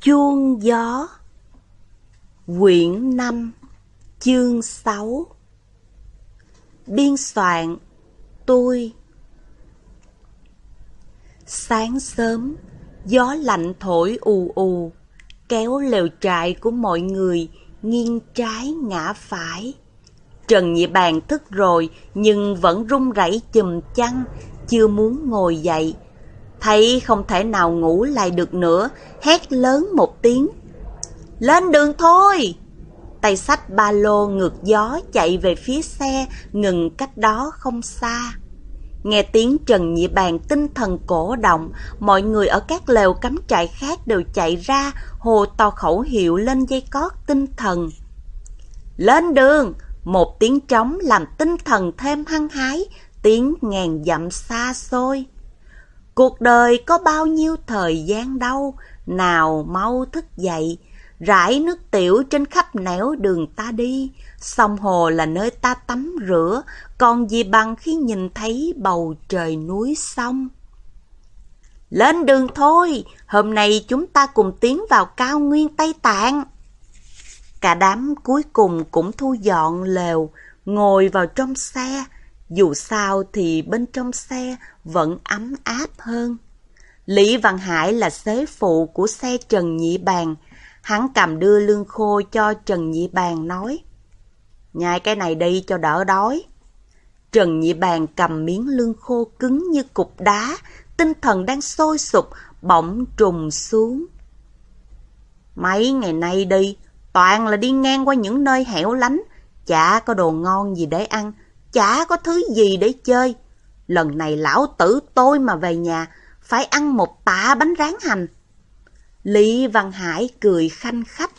Chuông gió Quyển 5 Chương 6 Biên soạn Tôi Sáng sớm, gió lạnh thổi ù ù, kéo lều trại của mọi người nghiêng trái ngã phải. Trần Nhị Bàn thức rồi nhưng vẫn run rẩy chùm chăn, chưa muốn ngồi dậy. Thấy không thể nào ngủ lại được nữa, hét lớn một tiếng. Lên đường thôi! Tay sách ba lô ngược gió chạy về phía xe, ngừng cách đó không xa. Nghe tiếng Trần Nhị Bàn tinh thần cổ động, mọi người ở các lều cắm trại khác đều chạy ra, hồ to khẩu hiệu lên dây cót tinh thần. Lên đường! Một tiếng trống làm tinh thần thêm hăng hái, tiếng ngàn dặm xa xôi. Cuộc đời có bao nhiêu thời gian đâu, nào mau thức dậy, rải nước tiểu trên khắp nẻo đường ta đi, sông hồ là nơi ta tắm rửa, còn gì bằng khi nhìn thấy bầu trời núi sông. Lên đường thôi, hôm nay chúng ta cùng tiến vào cao nguyên Tây Tạng. Cả đám cuối cùng cũng thu dọn lều, ngồi vào trong xe. Dù sao thì bên trong xe vẫn ấm áp hơn. Lý Văn Hải là xế phụ của xe Trần Nhị Bàn. Hắn cầm đưa lương khô cho Trần Nhị Bàn nói. Nhai cái này đi cho đỡ đói. Trần Nhị Bàn cầm miếng lương khô cứng như cục đá, tinh thần đang sôi sục, bỗng trùng xuống. Mấy ngày nay đi, toàn là đi ngang qua những nơi hẻo lánh, chả có đồ ngon gì để ăn, chả có thứ gì để chơi. Lần này lão tử tôi mà về nhà, phải ăn một tạ bánh rán hành. Lý Văn Hải cười khanh khách.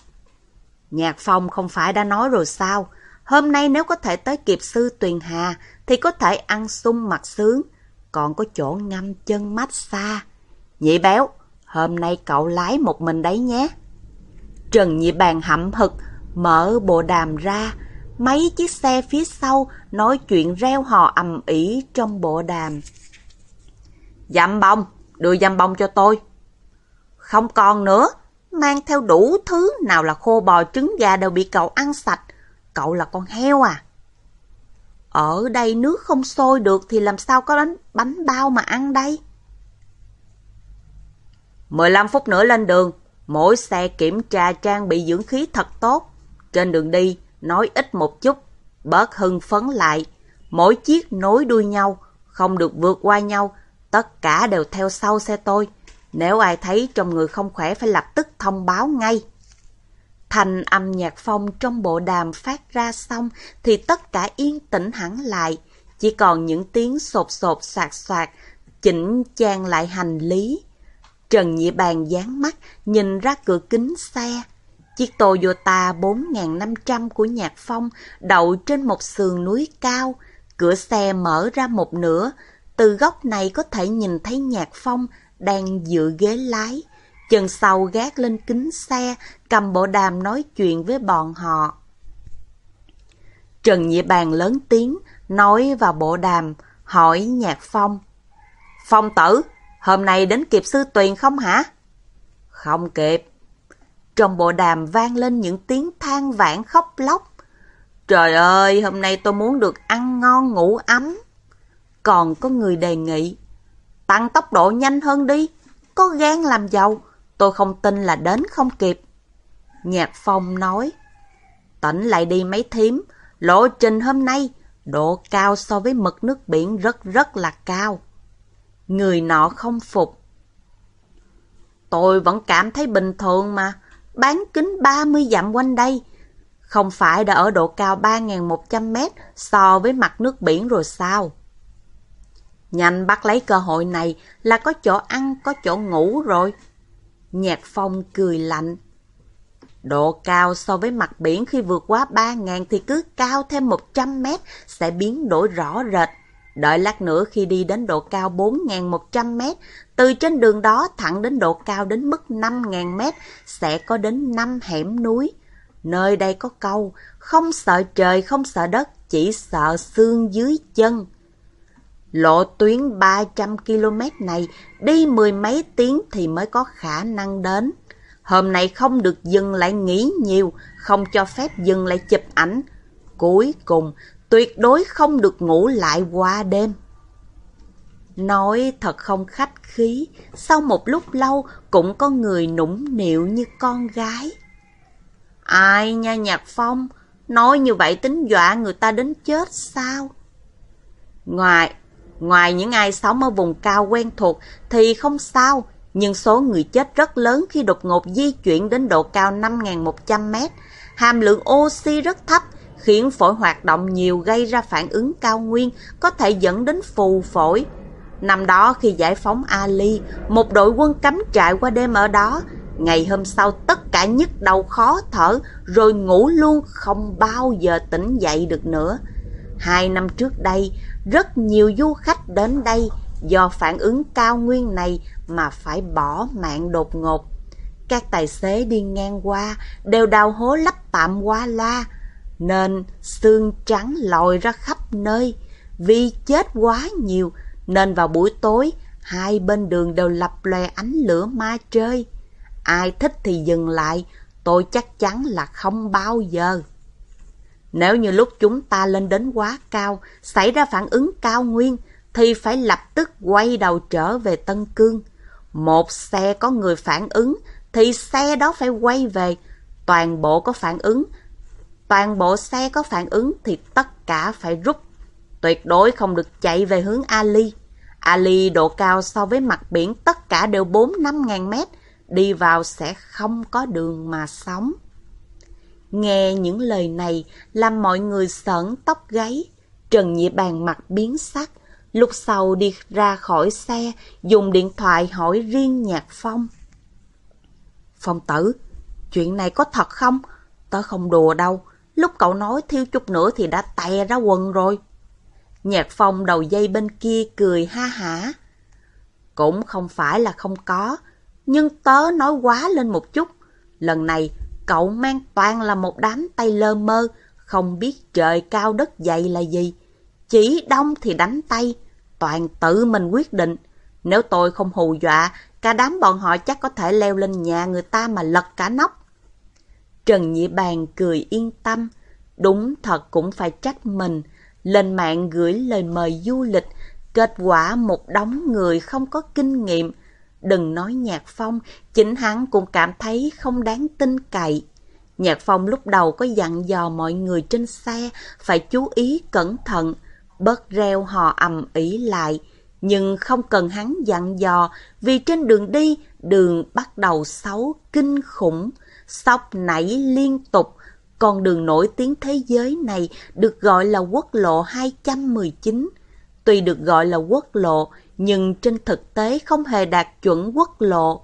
Nhạc Phong không phải đã nói rồi sao? Hôm nay nếu có thể tới kịp sư Tuyền Hà, thì có thể ăn sung mặt sướng, còn có chỗ ngâm chân mát xa. Nhị béo, hôm nay cậu lái một mình đấy nhé. Trần Nhị Bàn hậm hực, mở bộ đàm ra, mấy chiếc xe phía sau nói chuyện reo hò ầm ĩ trong bộ đàm. Dặm bông, đưa dăm bông cho tôi. Không còn nữa, mang theo đủ thứ, nào là khô bò trứng gà đều bị cậu ăn sạch. Cậu là con heo à? Ở đây nước không sôi được thì làm sao có bánh, bánh bao mà ăn đây? 15 phút nữa lên đường, mỗi xe kiểm tra trang bị dưỡng khí thật tốt. Trên đường đi, nói ít một chút, bớt hưng phấn lại. Mỗi chiếc nối đuôi nhau, không được vượt qua nhau, tất cả đều theo sau xe tôi. Nếu ai thấy trong người không khỏe phải lập tức thông báo ngay. Thành âm nhạc phong trong bộ đàm phát ra xong thì tất cả yên tĩnh hẳn lại. Chỉ còn những tiếng sột sột sạc soạt, chỉnh trang lại hành lý. Trần Nhị Bàn dán mắt, nhìn ra cửa kính xe. Chiếc Toyota 4500 của Nhạc Phong đậu trên một sườn núi cao. Cửa xe mở ra một nửa. Từ góc này có thể nhìn thấy Nhạc Phong đang dựa ghế lái. Chân sau gác lên kính xe, cầm bộ đàm nói chuyện với bọn họ. Trần Nhị Bàn lớn tiếng, nói vào bộ đàm, hỏi Nhạc Phong. Phong tử, hôm nay đến kịp sư tuyền không hả? Không kịp. Trong bộ đàm vang lên những tiếng than vãn khóc lóc. Trời ơi, hôm nay tôi muốn được ăn ngon ngủ ấm. Còn có người đề nghị, tăng tốc độ nhanh hơn đi, có gan làm giàu, tôi không tin là đến không kịp. Nhạc Phong nói, tỉnh lại đi mấy thím, lộ trình hôm nay, độ cao so với mực nước biển rất rất là cao. Người nọ không phục. Tôi vẫn cảm thấy bình thường mà, bán kính 30 dặm quanh đây. Không phải đã ở độ cao 3.100 mét so với mặt nước biển rồi sao? Nhanh bắt lấy cơ hội này là có chỗ ăn, có chỗ ngủ rồi. Nhạc phong cười lạnh. Độ cao so với mặt biển khi vượt quá 3.000 thì cứ cao thêm 100 mét sẽ biến đổi rõ rệt. Đợi lát nữa khi đi đến độ cao 4.100 mét, từ trên đường đó thẳng đến độ cao đến mức 5.000 mét sẽ có đến 5 hẻm núi. Nơi đây có câu, không sợ trời không sợ đất, chỉ sợ xương dưới chân. Lộ tuyến 300 km này đi mười mấy tiếng thì mới có khả năng đến. Hôm nay không được dừng lại nghĩ nhiều, không cho phép dừng lại chụp ảnh. Cuối cùng, tuyệt đối không được ngủ lại qua đêm. Nói thật không khách khí, sau một lúc lâu cũng có người nũng nịu như con gái. Ai nha Nhạc Phong, nói như vậy tính dọa người ta đến chết sao? Ngoài, ngoài những ai sống ở vùng cao quen thuộc thì không sao, nhưng số người chết rất lớn khi đột ngột di chuyển đến độ cao 5.100 mét. Hàm lượng oxy rất thấp, khiến phổi hoạt động nhiều gây ra phản ứng cao nguyên, có thể dẫn đến phù phổi. Năm đó khi giải phóng Ali, một đội quân cắm trại qua đêm ở đó. Ngày hôm sau tất cả nhức đầu khó thở, rồi ngủ luôn không bao giờ tỉnh dậy được nữa. Hai năm trước đây, rất nhiều du khách đến đây do phản ứng cao nguyên này mà phải bỏ mạng đột ngột. Các tài xế đi ngang qua đều đào hố lấp tạm qua loa, nên xương trắng lòi ra khắp nơi. Vì chết quá nhiều nên vào buổi tối hai bên đường đều lập lòe ánh lửa ma chơi. Ai thích thì dừng lại, tôi chắc chắn là không bao giờ. Nếu như lúc chúng ta lên đến quá cao, xảy ra phản ứng cao nguyên, thì phải lập tức quay đầu trở về Tân Cương. Một xe có người phản ứng, thì xe đó phải quay về. Toàn bộ có phản ứng, toàn bộ xe có phản ứng thì tất cả phải rút. Tuyệt đối không được chạy về hướng Ali. Ali độ cao so với mặt biển tất cả đều 4-5 ngàn mét, đi vào sẽ không có đường mà sống. Nghe những lời này làm mọi người sởn tóc gáy, Trần Nhị Bàn mặt biến sắc, lúc sau đi ra khỏi xe, dùng điện thoại hỏi riêng Nhạc Phong. Phong tử, chuyện này có thật không? Tớ không đùa đâu, lúc cậu nói thiếu chút nữa thì đã tè ra quần rồi. Nhạc Phong đầu dây bên kia cười ha hả. Cũng không phải là không có, nhưng tớ nói quá lên một chút. Lần này, cậu mang toàn là một đám tay lơ mơ, không biết trời cao đất dày là gì. Chỉ đông thì đánh tay, toàn tự mình quyết định. Nếu tôi không hù dọa, cả đám bọn họ chắc có thể leo lên nhà người ta mà lật cả nóc. Trần Nhị Bàn cười yên tâm, đúng thật cũng phải trách mình, lên mạng gửi lời mời du lịch, kết quả một đống người không có kinh nghiệm. Đừng nói Nhạc Phong, chính hắn cũng cảm thấy không đáng tin cậy. Nhạc Phong lúc đầu có dặn dò mọi người trên xe phải chú ý cẩn thận, bớt reo hò ầm ĩ lại. Nhưng không cần hắn dặn dò vì trên đường đi, đường bắt đầu xấu kinh khủng, sóc nảy liên tục, con đường nổi tiếng thế giới này được gọi là quốc lộ 219. Tuy được gọi là quốc lộ, nhưng trên thực tế không hề đạt chuẩn quốc lộ.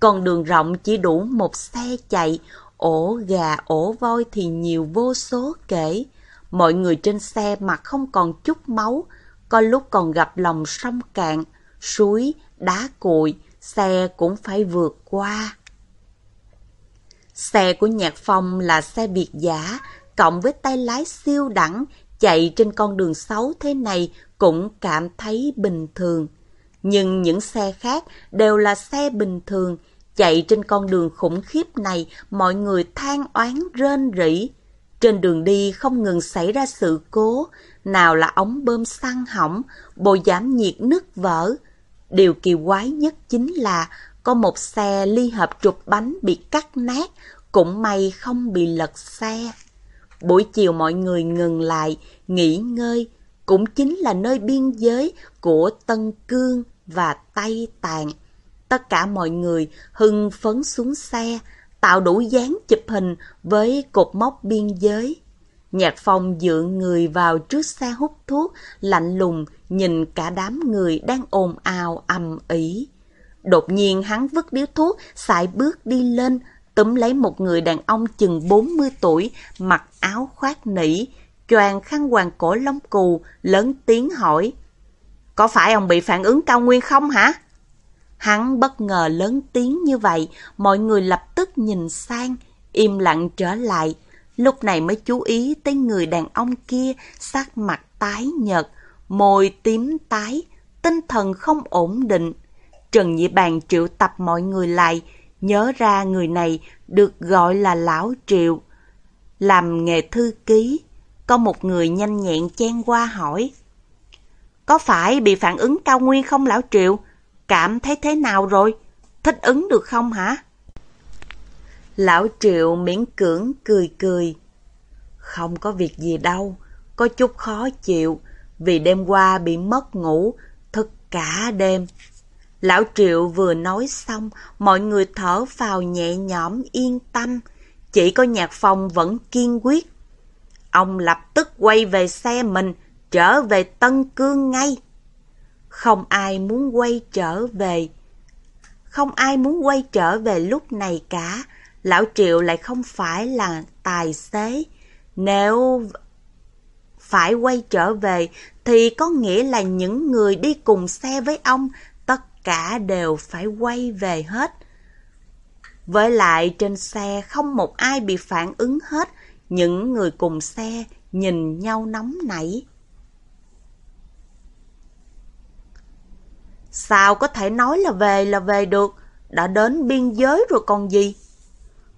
Con đường rộng chỉ đủ một xe chạy, ổ gà ổ voi thì nhiều vô số kể. Mọi người trên xe mặt không còn chút máu, có lúc còn gặp lòng sông cạn, suối, đá cuội, xe cũng phải vượt qua. Xe của Nhạc Phong là xe biệt giả, cộng với tay lái siêu đẳng, chạy trên con đường xấu thế này cũng cảm thấy bình thường. Nhưng những xe khác đều là xe bình thường, chạy trên con đường khủng khiếp này mọi người than oán rên rỉ. Trên đường đi không ngừng xảy ra sự cố, nào là ống bơm xăng hỏng, bộ giảm nhiệt nứt vỡ. Điều kỳ quái nhất chính là có một xe ly hợp trục bánh bị cắt nát, cũng may không bị lật xe. Buổi chiều mọi người ngừng lại, nghỉ ngơi, cũng chính là nơi biên giới của Tân Cương và Tây Tạng. Tất cả mọi người hưng phấn xuống xe, tạo đủ dáng chụp hình với cột mốc biên giới. Nhạc phong dựa người vào trước xe hút thuốc, lạnh lùng nhìn cả đám người đang ồn ào ầm ĩ. Đột nhiên hắn vứt điếu thuốc, xài bước đi lên, túm lấy một người đàn ông chừng 40 tuổi, mặc áo khoác nỉ, choàng khăn hoàng cổ lông cù, lớn tiếng hỏi. Có phải ông bị phản ứng cao nguyên không hả? Hắn bất ngờ lớn tiếng như vậy, mọi người lập tức nhìn sang, im lặng trở lại. Lúc này mới chú ý tới người đàn ông kia, sắc mặt tái nhợt, môi tím tái, tinh thần không ổn định. Trần Nhị Bàn triệu tập mọi người lại, nhớ ra người này được gọi là Lão Triệu. Làm nghề thư ký, có một người nhanh nhẹn chen qua hỏi. Có phải bị phản ứng cao nguyên không Lão Triệu? Cảm thấy thế nào rồi? Thích ứng được không hả? Lão Triệu miễn cưỡng cười cười. Không có việc gì đâu, có chút khó chịu, vì đêm qua bị mất ngủ, thức cả đêm. Lão Triệu vừa nói xong, mọi người thở vào nhẹ nhõm yên tâm. Chỉ có nhạc phong vẫn kiên quyết. Ông lập tức quay về xe mình, trở về Tân Cương ngay. Không ai muốn quay trở về. Không ai muốn quay trở về lúc này cả. Lão Triệu lại không phải là tài xế. Nếu phải quay trở về thì có nghĩa là những người đi cùng xe với ông cả đều phải quay về hết. Với lại trên xe không một ai bị phản ứng hết, những người cùng xe nhìn nhau nóng nảy. Sao có thể nói là về là về được, đã đến biên giới rồi còn gì?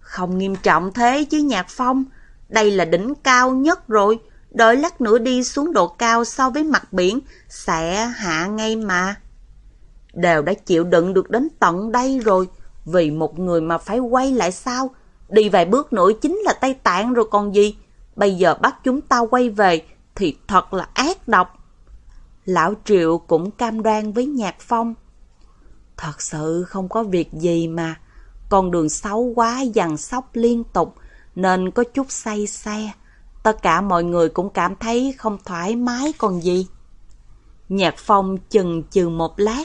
Không nghiêm trọng thế chứ Nhạc Phong, đây là đỉnh cao nhất rồi, đợi lát nữa đi xuống độ cao so với mặt biển sẽ hạ ngay mà. Đều đã chịu đựng được đến tận đây rồi, vì một người mà phải quay lại sao? Đi vài bước nữa chính là Tây Tạng rồi còn gì? Bây giờ bắt chúng ta quay về thì thật là ác độc. Lão Triệu cũng cam đoan với Nhạc Phong. Thật sự không có việc gì mà. Con đường xấu quá dằn sóc liên tục nên có chút say xe. Tất cả mọi người cũng cảm thấy không thoải mái còn gì. Nhạc Phong chừng chừ một lát,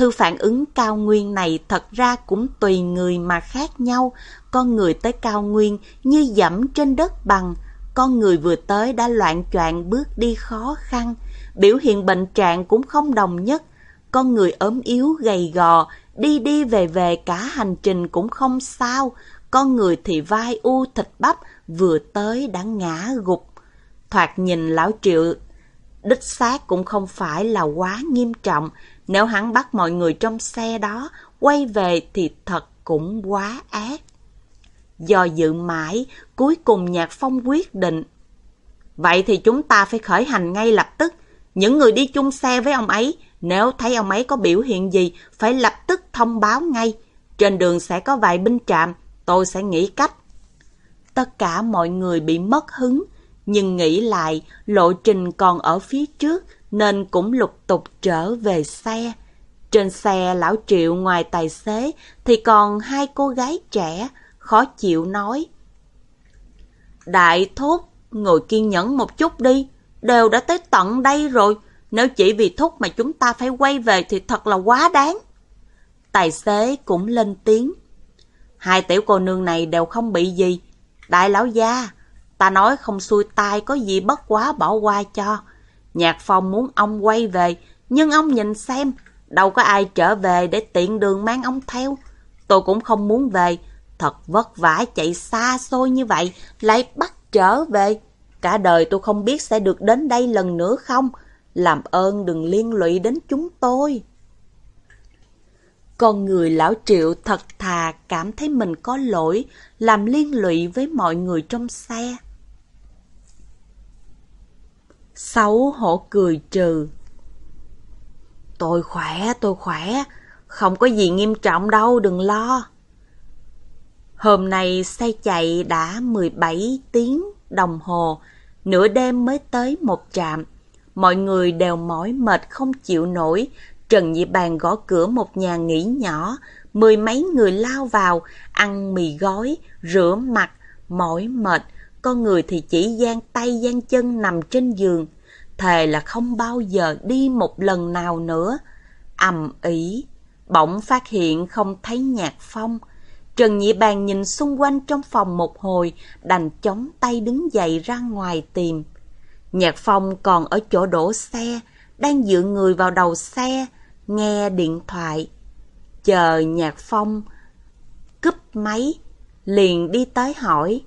thư phản ứng cao nguyên này thật ra cũng tùy người mà khác nhau. Con người tới cao nguyên như dẫm trên đất bằng, con người vừa tới đã loạn choạng bước đi khó khăn, biểu hiện bệnh trạng cũng không đồng nhất. Con người ốm yếu gầy gò, đi đi về về cả hành trình cũng không sao, con người thì vai u thịt bắp, vừa tới đã ngã gục. Thoạt nhìn lão triệu đích xác cũng không phải là quá nghiêm trọng. Nếu hắn bắt mọi người trong xe đó quay về thì thật cũng quá ác. Do dự mãi, cuối cùng Nhạc Phong quyết định. Vậy thì chúng ta phải khởi hành ngay lập tức. Những người đi chung xe với ông ấy, nếu thấy ông ấy có biểu hiện gì, phải lập tức thông báo ngay. Trên đường sẽ có vài binh trạm, tôi sẽ nghĩ cách. Tất cả mọi người bị mất hứng, nhưng nghĩ lại lộ trình còn ở phía trước nên cũng lục tục trở về xe. Trên xe lão Triệu ngoài tài xế thì còn hai cô gái trẻ, khó chịu nói. Đại thúc, ngồi kiên nhẫn một chút đi, đều đã tới tận đây rồi, nếu chỉ vì thúc mà chúng ta phải quay về thì thật là quá đáng. Tài xế cũng lên tiếng. Hai tiểu cô nương này đều không bị gì. Đại lão gia, ta nói không xuôi tai có gì bất quá bỏ qua cho. Nhạc phong muốn ông quay về, nhưng ông nhìn xem, đâu có ai trở về để tiện đường mang ông theo. Tôi cũng không muốn về, thật vất vả chạy xa xôi như vậy, lại bắt trở về. Cả đời tôi không biết sẽ được đến đây lần nữa không, làm ơn đừng liên lụy đến chúng tôi. Con người lão triệu thật thà cảm thấy mình có lỗi, làm liên lụy với mọi người trong xe. Xấu hổ cười trừ. Tôi khỏe, tôi khỏe, không có gì nghiêm trọng đâu, đừng lo. Hôm nay xe chạy đã 17 tiếng đồng hồ, nửa đêm mới tới một trạm. Mọi người đều mỏi mệt không chịu nổi. Trần Nhị Bàn gõ cửa một nhà nghỉ nhỏ, mười mấy người lao vào, ăn mì gói, rửa mặt, mỏi mệt, con người thì chỉ gian tay gian chân nằm trên giường. Thề là không bao giờ đi một lần nào nữa. ầm ĩ, bỗng phát hiện không thấy nhạc phong. Trần Nhị Bàn nhìn xung quanh trong phòng một hồi, đành chống tay đứng dậy ra ngoài tìm. Nhạc Phong còn ở chỗ đổ xe, đang dựa người vào đầu xe, nghe điện thoại. Chờ Nhạc Phong cúp máy, liền đi tới hỏi.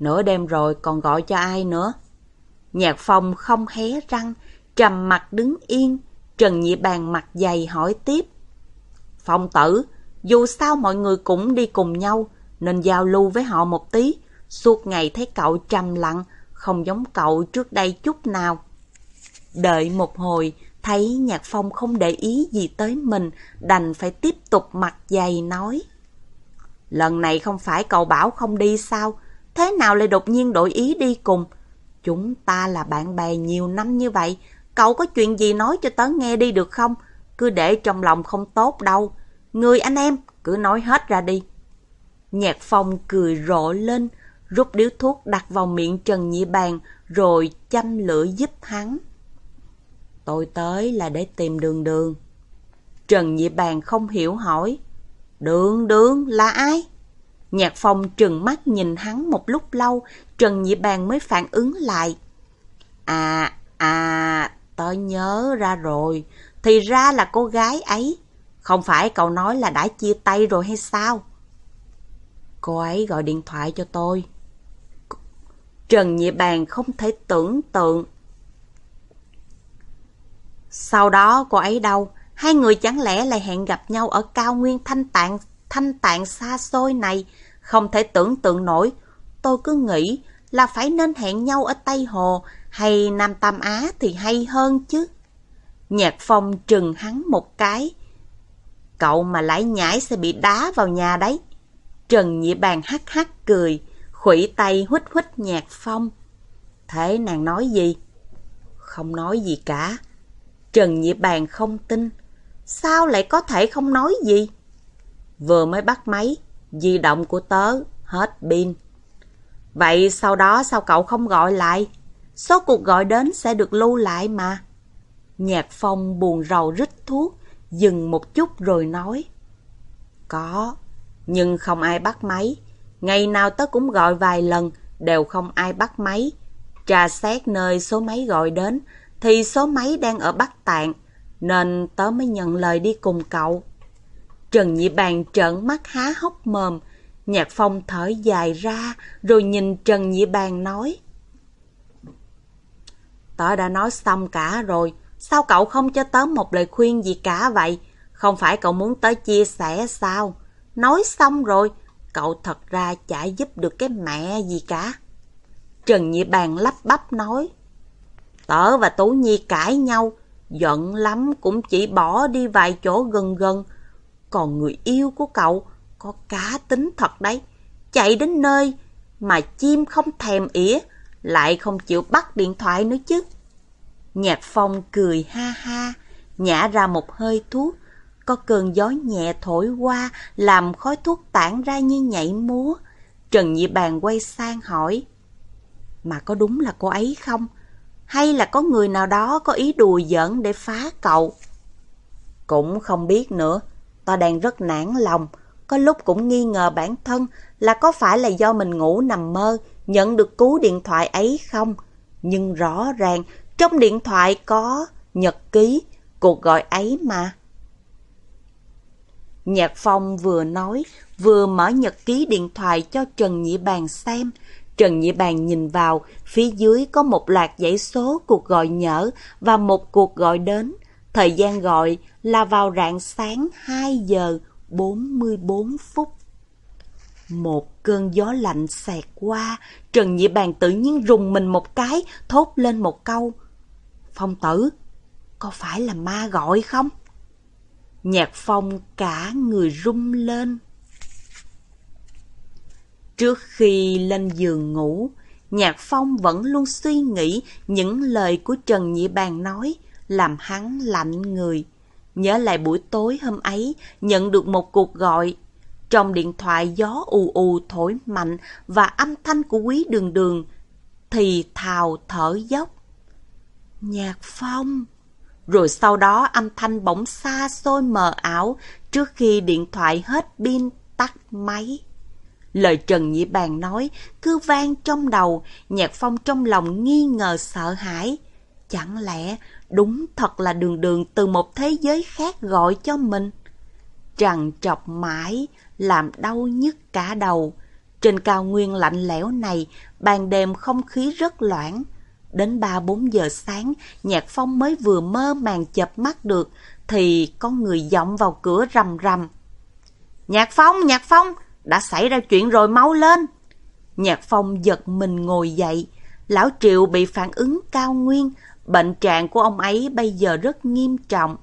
Nửa đêm rồi còn gọi cho ai nữa? Nhạc Phong không hé răng, trầm mặt đứng yên, Trần Nhị Bàn mặt dày hỏi tiếp. Phong tử, Dù sao mọi người cũng đi cùng nhau, nên giao lưu với họ một tí. Suốt ngày thấy cậu trầm lặng, không giống cậu trước đây chút nào. Đợi một hồi, thấy Nhạc Phong không để ý gì tới mình, đành phải tiếp tục mặt dày nói. Lần này không phải cậu bảo không đi sao? Thế nào lại đột nhiên đổi ý đi cùng? Chúng ta là bạn bè nhiều năm như vậy, cậu có chuyện gì nói cho tớ nghe đi được không? Cứ để trong lòng không tốt đâu. Người anh em, cứ nói hết ra đi. Nhạc Phong cười rộ lên, rút điếu thuốc đặt vào miệng Trần Nhị Bàn, rồi châm lửa giúp hắn. Tôi tới là để tìm đường đường. Trần Nhị Bàn không hiểu hỏi. Đường đường là ai? Nhạc Phong trừng mắt nhìn hắn một lúc lâu, Trần Nhị Bàn mới phản ứng lại. À, à, tớ nhớ ra rồi, thì ra là cô gái ấy. Không phải cậu nói là đã chia tay rồi hay sao? Cô ấy gọi điện thoại cho tôi. Trần Nhị Bàn không thể tưởng tượng. Sau đó cô ấy đâu? Hai người chẳng lẽ lại hẹn gặp nhau ở cao nguyên thanh tạng, thanh tạng xa xôi này? Không thể tưởng tượng nổi. Tôi cứ nghĩ là phải nên hẹn nhau ở Tây Hồ hay Nam Tam Á thì hay hơn chứ. Nhạc Phong trừng hắn một cái. Cậu mà lãi nhãi sẽ bị đá vào nhà đấy. Trần Nhị Bàn hắc hắc cười, khủy tay huýt huýt Nhạc Phong. Thế nàng nói gì? Không nói gì cả. Trần Nhị Bàn không tin. Sao lại có thể không nói gì? Vừa mới bắt máy, di động của tớ hết pin. Vậy sau đó sao cậu không gọi lại? Số cuộc gọi đến sẽ được lưu lại mà. Nhạc Phong buồn rầu rít thuốc, dừng một chút rồi nói. Có, nhưng không ai bắt máy. Ngày nào tớ cũng gọi vài lần, đều không ai bắt máy. Trà xét nơi số máy gọi đến, thì số máy đang ở Bắc Tạng, nên tớ mới nhận lời đi cùng cậu. Trần Nhị Bàn trợn mắt há hốc mồm, Nhạc Phong thở dài ra, rồi nhìn Trần Nhị Bàn nói. Tớ đã nói xong cả rồi, sao cậu không cho tớ một lời khuyên gì cả vậy? Không phải cậu muốn tớ chia sẻ sao? Nói xong rồi, cậu thật ra chả giúp được cái mẹ gì cả. Trần Nhị Bàn lắp bắp nói. Tớ và Tú Nhi cãi nhau, giận lắm cũng chỉ bỏ đi vài chỗ gần gần. Còn người yêu của cậu có cá tính thật đấy. Chạy đến nơi mà chim không thèm ỉa, lại không chịu bắt điện thoại nữa chứ. Nhạc phong cười ha ha, nhả ra một hơi thuốc. Có cơn gió nhẹ thổi qua, làm khói thuốc tản ra như nhảy múa. Trần Nhị Bàn quay sang hỏi. Mà có đúng là cô ấy không? Hay là có người nào đó có ý đùa giỡn để phá cậu? Cũng không biết nữa. Ta đang rất nản lòng. Có lúc cũng nghi ngờ bản thân là có phải là do mình ngủ nằm mơ nhận được cú điện thoại ấy không? Nhưng rõ ràng trong điện thoại có nhật ký cuộc gọi ấy mà. Nhạc Phong vừa nói, vừa mở nhật ký điện thoại cho Trần Nhị Bàn xem. Trần Nhị Bàn nhìn vào, phía dưới có một loạt dãy số cuộc gọi nhỡ và một cuộc gọi đến. Thời gian gọi là vào rạng sáng 2 giờ 44 phút. Một cơn gió lạnh xẹt qua, Trần Nhị Bàn tự nhiên rùng mình một cái, thốt lên một câu. Phong tử, có phải là ma gọi không? Nhạc phong cả người rung lên. Trước khi lên giường ngủ, Nhạc Phong vẫn luôn suy nghĩ những lời của Trần Nhị Bàn nói, làm hắn lạnh người. Nhớ lại buổi tối hôm ấy, nhận được một cuộc gọi. Trong điện thoại gió ù ù thổi mạnh và âm thanh của quý đường đường thì thào thở dốc. Nhạc Phong! Rồi sau đó âm thanh bỗng xa xôi mờ ảo trước khi điện thoại hết pin tắt máy. Lời Trần Nhị Bàn nói cứ vang trong đầu, Nhạc Phong trong lòng nghi ngờ sợ hãi. Chẳng lẽ đúng thật là đường đường từ một thế giới khác gọi cho mình? Trằn trọc mãi, làm đau nhức cả đầu. Trên cao nguyên lạnh lẽo này, ban đêm không khí rất loãng. Đến 3-4 giờ sáng, Nhạc Phong mới vừa mơ màng chập mắt được, thì có người giọng vào cửa rầm rầm. Nhạc Phong, Nhạc Phong, đã xảy ra chuyện rồi mau lên. Nhạc Phong giật mình ngồi dậy. Lão Triệu bị phản ứng cao nguyên. Bệnh trạng của ông ấy bây giờ rất nghiêm trọng.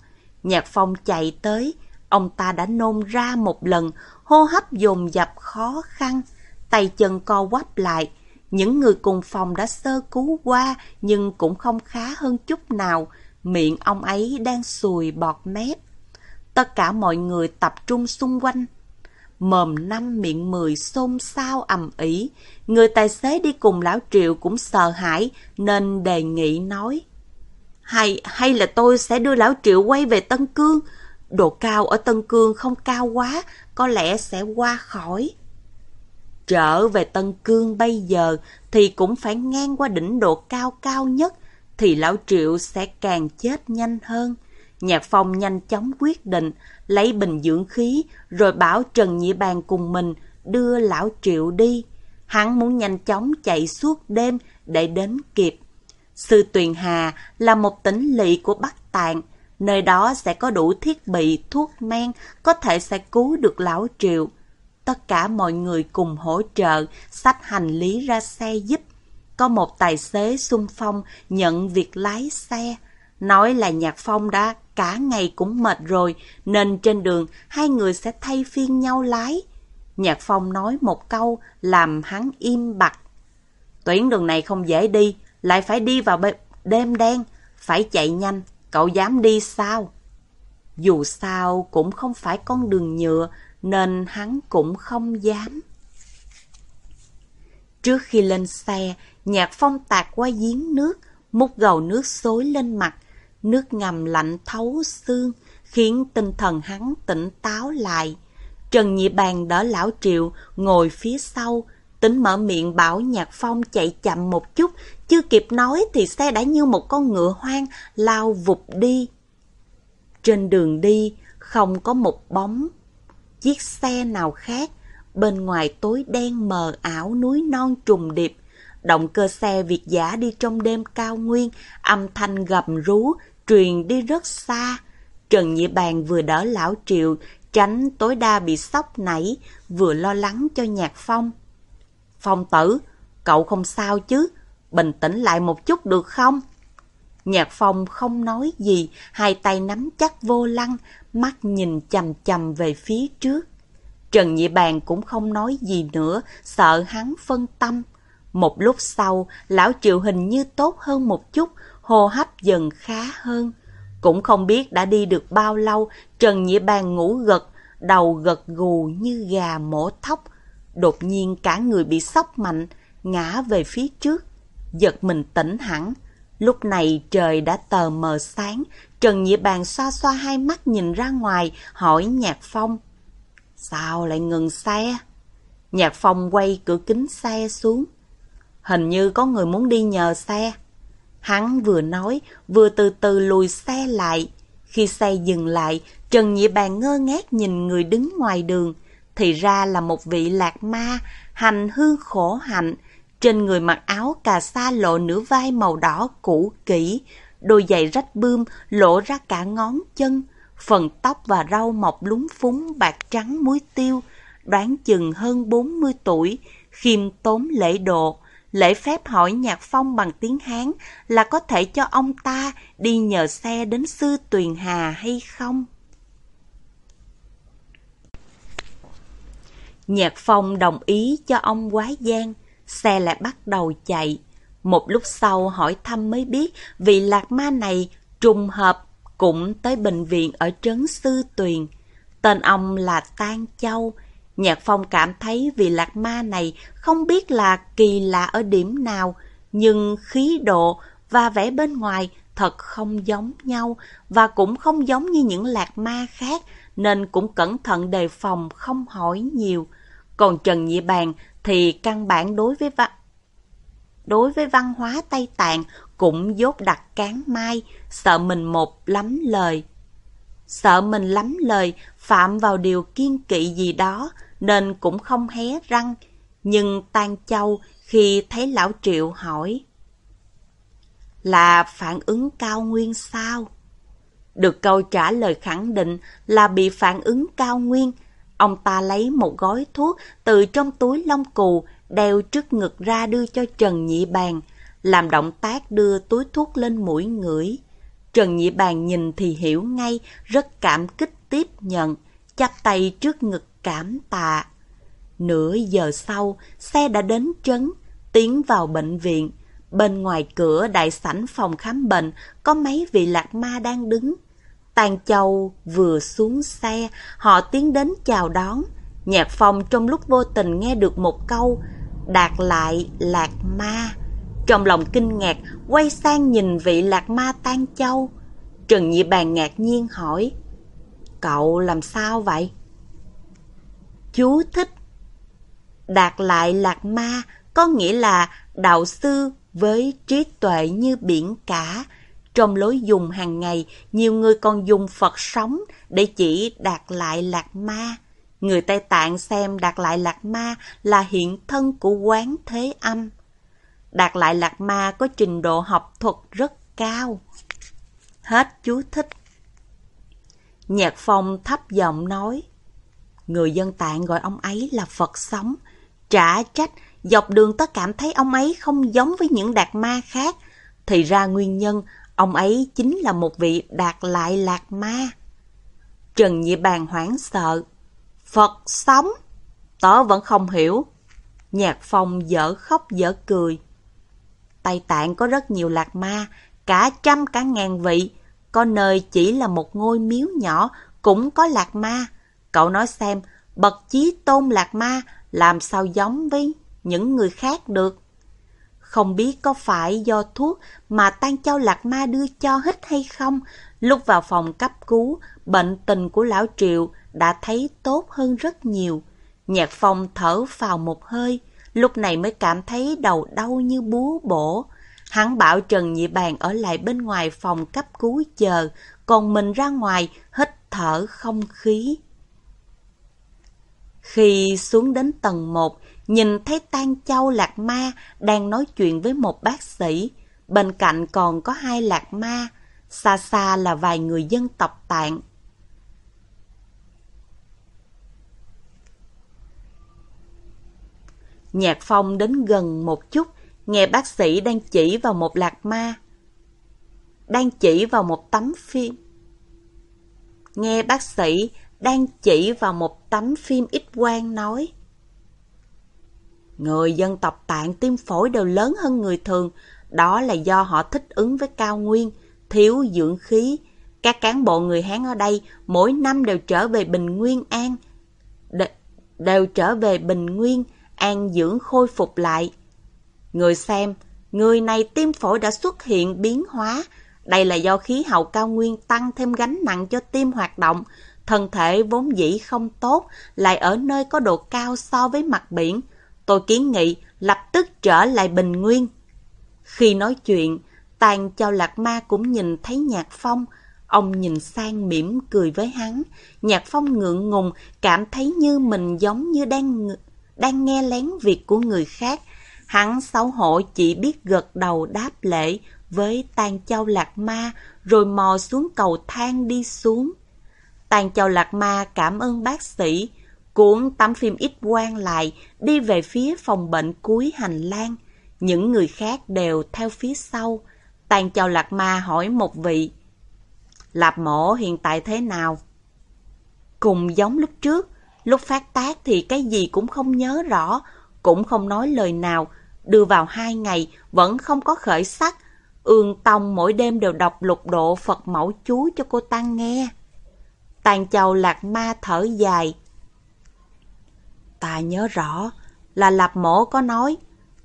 Nhạc Phong chạy tới. Ông ta đã nôn ra một lần, hô hấp dồn dập khó khăn. Tay chân co quắp lại. Những người cùng phòng đã sơ cứu qua nhưng cũng không khá hơn chút nào. Miệng ông ấy đang sùi bọt mép. Tất cả mọi người tập trung xung quanh mồm năm miệng mười xôn xao ầm ĩ. Người tài xế đi cùng lão Triệu cũng sợ hãi nên đề nghị nói. Hay, hay là tôi sẽ đưa lão Triệu quay về Tân Cương. Độ cao ở Tân Cương không cao quá, có lẽ sẽ qua khỏi. Trở về Tân Cương bây giờ thì cũng phải ngang qua đỉnh độ cao cao nhất, thì lão Triệu sẽ càng chết nhanh hơn. Nhạc Phong nhanh chóng quyết định, lấy bình dưỡng khí, rồi bảo Trần Nhị Bàn cùng mình đưa lão Triệu đi. Hắn muốn nhanh chóng chạy suốt đêm để đến kịp. Sư Tuyền Hà là một tỉnh lỵ của Bắc Tạng, nơi đó sẽ có đủ thiết bị, thuốc men, có thể sẽ cứu được lão Triệu. Tất cả mọi người cùng hỗ trợ, xách hành lý ra xe giúp. Có một tài xế xung phong nhận việc lái xe, nói là Nhạc Phong đã cả ngày cũng mệt rồi, nên trên đường hai người sẽ thay phiên nhau lái. Nhạc Phong nói một câu làm hắn im bặt. Tuyến đường này không dễ đi, lại phải đi vào đêm đen, phải chạy nhanh, cậu dám đi sao? Dù sao cũng không phải con đường nhựa, nên hắn cũng không dám. Trước khi lên xe, Nhạc Phong tạt qua giếng nước, múc gầu nước xối lên mặt, Nước ngầm lạnh thấu xương, khiến tinh thần hắn tỉnh táo lại. Trần Nhị Bàn đỡ lão Triệu, ngồi phía sau, tính mở miệng bảo Nhạc Phong chạy chậm một chút, chưa kịp nói thì xe đã như một con ngựa hoang lao vụt đi. Trên đường đi, không có một bóng, chiếc xe nào khác, bên ngoài tối đen mờ ảo núi non trùng điệp. Động cơ xe Việt giả đi trong đêm cao nguyên, âm thanh gầm rú, truyền đi rất xa. Trần Nhị Bàn vừa đỡ lão Triệu, tránh tối đa bị sốc nảy, vừa lo lắng cho Nhạc Phong. Phong tử, cậu không sao chứ? Bình tĩnh lại một chút được không? Nhạc Phong không nói gì, hai tay nắm chắc vô lăng, mắt nhìn chầm chầm về phía trước. Trần Nhị Bàn cũng không nói gì nữa, sợ hắn phân tâm. Một lúc sau, lão Triệu hình như tốt hơn một chút, hô hấp dần khá hơn. Cũng không biết đã đi được bao lâu, Trần Nhị Bàn ngủ gật, đầu gật gù như gà mổ thóc. Đột nhiên cả người bị sốc mạnh, ngã về phía trước, giật mình tỉnh hẳn. Lúc này trời đã tờ mờ sáng, Trần Nhị Bàn xoa xoa hai mắt nhìn ra ngoài, hỏi Nhạc Phong. Sao lại ngừng xe? Nhạc Phong quay cửa kính xe xuống. Hình như có người muốn đi nhờ xe. Hắn vừa nói, vừa từ từ lùi xe lại. Khi xe dừng lại, Trần Nhị Bàn ngơ ngác nhìn người đứng ngoài đường. Thì ra là một vị lạc ma, hành hương khổ hạnh. Trên người mặc áo cà sa lộ nửa vai màu đỏ cũ kỹ, đôi giày rách bươm lộ ra cả ngón chân, phần tóc và râu mọc lúng phúng bạc trắng muối tiêu, đoán chừng hơn 40 tuổi, khiêm tốn lễ độ, lễ phép hỏi Nhạc Phong bằng tiếng Hán là có thể cho ông ta đi nhờ xe đến sư Tuyền Hà hay không? Nhạc Phong đồng ý cho ông quái giang, xe lại bắt đầu chạy. Một lúc sau hỏi thăm mới biết vị lạc ma này trùng hợp cũng tới bệnh viện ở trấn Sư Tuyền. Tên ông là Tan Châu, Nhạc Phong cảm thấy vị lạc ma này không biết là kỳ lạ ở điểm nào, nhưng khí độ và vẻ bên ngoài thật không giống nhau và cũng không giống như những lạc ma khác nên cũng cẩn thận đề phòng không hỏi nhiều. Còn Trần Nhị Bàn thì căn bản đối với văn đối với văn hóa Tây Tạng cũng dốt đặt cán mai, sợ mình một lắm lời. Sợ mình lắm lời, phạm vào điều kiên kỵ gì đó, nên cũng không hé răng. Nhưng Tan Châu khi thấy Lão Triệu hỏi Là phản ứng cao nguyên sao? Được câu trả lời khẳng định là bị phản ứng cao nguyên. Ông ta lấy một gói thuốc từ trong túi lông cù, đeo trước ngực ra đưa cho Trần Nhị Bàn, làm động tác đưa túi thuốc lên mũi ngửi. Trần Nhị Bàn nhìn thì hiểu ngay, rất cảm kích tiếp nhận, chắp tay trước ngực cảm tạ. Nửa giờ sau, xe đã đến trấn, tiến vào bệnh viện. Bên ngoài cửa đại sảnh phòng khám bệnh có mấy vị lạc ma đang đứng. Tàn Châu vừa xuống xe, họ tiến đến chào đón. Nhạc phong trong lúc vô tình nghe được một câu, đạt lại lạc ma. Trong lòng kinh ngạc, quay sang nhìn vị lạc ma Tan Châu. Trần Nhị Bàn ngạc nhiên hỏi, Cậu làm sao vậy? Chú thích Đạt lại lạc ma có nghĩa là đạo sư với trí tuệ như biển cả. Trong lối dùng hàng ngày, nhiều người còn dùng Phật sống để chỉ đạt lại lạc ma. Người Tây Tạng xem đạt lại lạc ma là hiện thân của quán thế âm. Đạt lại lạc ma có trình độ học thuật rất cao. Hết chú thích. Nhạc phong thấp giọng nói, Người dân tạng gọi ông ấy là Phật sống. Trả trách, dọc đường ta cảm thấy ông ấy không giống với những đạt ma khác. Thì ra nguyên nhân, ông ấy chính là một vị đạt lại lạc ma. Trần Nhị Bàn hoảng sợ. Phật sống? Tớ vẫn không hiểu. Nhạc phong dở khóc dở cười. Tây Tạng có rất nhiều lạc ma, cả trăm cả ngàn vị. Có nơi chỉ là một ngôi miếu nhỏ cũng có lạc ma. Cậu nói xem, bậc chí tôn lạc ma làm sao giống với những người khác được? Không biết có phải do thuốc mà Tan Châu Lạc Ma đưa cho hít hay không? Lúc vào phòng cấp cứu, bệnh tình của Lão Triệu đã thấy tốt hơn rất nhiều. Nhạc phong thở vào một hơi, lúc này mới cảm thấy đầu đau như búa bổ. Hắn bảo Trần Nhị Bàn ở lại bên ngoài phòng cấp cứu chờ, còn mình ra ngoài hít thở không khí. Khi xuống đến tầng 1, nhìn thấy Tan Châu Lạc Ma đang nói chuyện với một bác sĩ. Bên cạnh còn có hai Lạc Ma, xa xa là vài người dân tộc tạng. Nhạc Phong đến gần một chút, nghe bác sĩ đang chỉ vào một lạc ma. Đang chỉ vào một tấm phim. Nghe bác sĩ đang chỉ vào một tấm phim ít quang nói. Người dân tộc tạng tim phổi đều lớn hơn người thường, đó là do họ thích ứng với cao nguyên, thiếu dưỡng khí. Các cán bộ người Hán ở đây mỗi năm đều trở về Bình Nguyên An, đều trở về Bình Nguyên An dưỡng khôi phục lại. Người xem, người này tim phổi đã xuất hiện biến hóa. Đây là do khí hậu cao nguyên tăng thêm gánh nặng cho tim hoạt động. Thân thể vốn dĩ không tốt, lại ở nơi có độ cao so với mặt biển. Tôi kiến nghị lập tức trở lại bình nguyên. Khi nói chuyện, tàn cho lạc ma cũng nhìn thấy nhạc phong. Ông nhìn sang mỉm cười với hắn. Nhạc phong ngượng ngùng, cảm thấy như mình giống như đang đang nghe lén việc của người khác. Hắn xấu hổ chỉ biết gật đầu đáp lễ với tàn châu lạc ma rồi mò xuống cầu thang đi xuống. Tàn châu lạc ma cảm ơn bác sĩ, cuốn tấm phim ít quang lại, đi về phía phòng bệnh cuối hành lang. Những người khác đều theo phía sau. Tàn châu lạc ma hỏi một vị, Lạp mổ hiện tại thế nào? Cùng giống lúc trước, Lúc phát tác thì cái gì cũng không nhớ rõ, cũng không nói lời nào. Đưa vào hai ngày, vẫn không có khởi sắc. Ương Tông mỗi đêm đều đọc lục độ Phật mẫu chú cho cô Tăng nghe. Tàn chầu lạc ma thở dài. Ta nhớ rõ là Lạp Mổ có nói,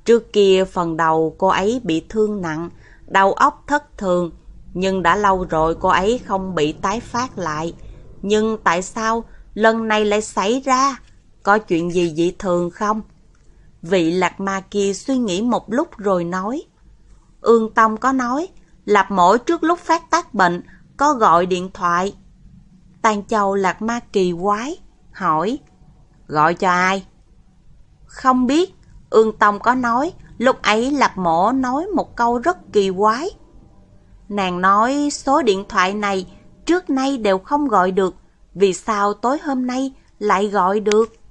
trước kia phần đầu cô ấy bị thương nặng, đầu óc thất thường, nhưng đã lâu rồi cô ấy không bị tái phát lại. Nhưng tại sao lần này lại xảy ra? Có chuyện gì dị thường không? Vị lạc ma kia suy nghĩ một lúc rồi nói. Ương Tông có nói, Lạp mổ trước lúc phát tác bệnh, có gọi điện thoại. Tàn Châu lạc ma kỳ quái, hỏi. Gọi cho ai? Không biết, Ương Tông có nói, lúc ấy Lạc mổ nói một câu rất kỳ quái. Nàng nói số điện thoại này trước nay đều không gọi được, vì sao tối hôm nay lại gọi được.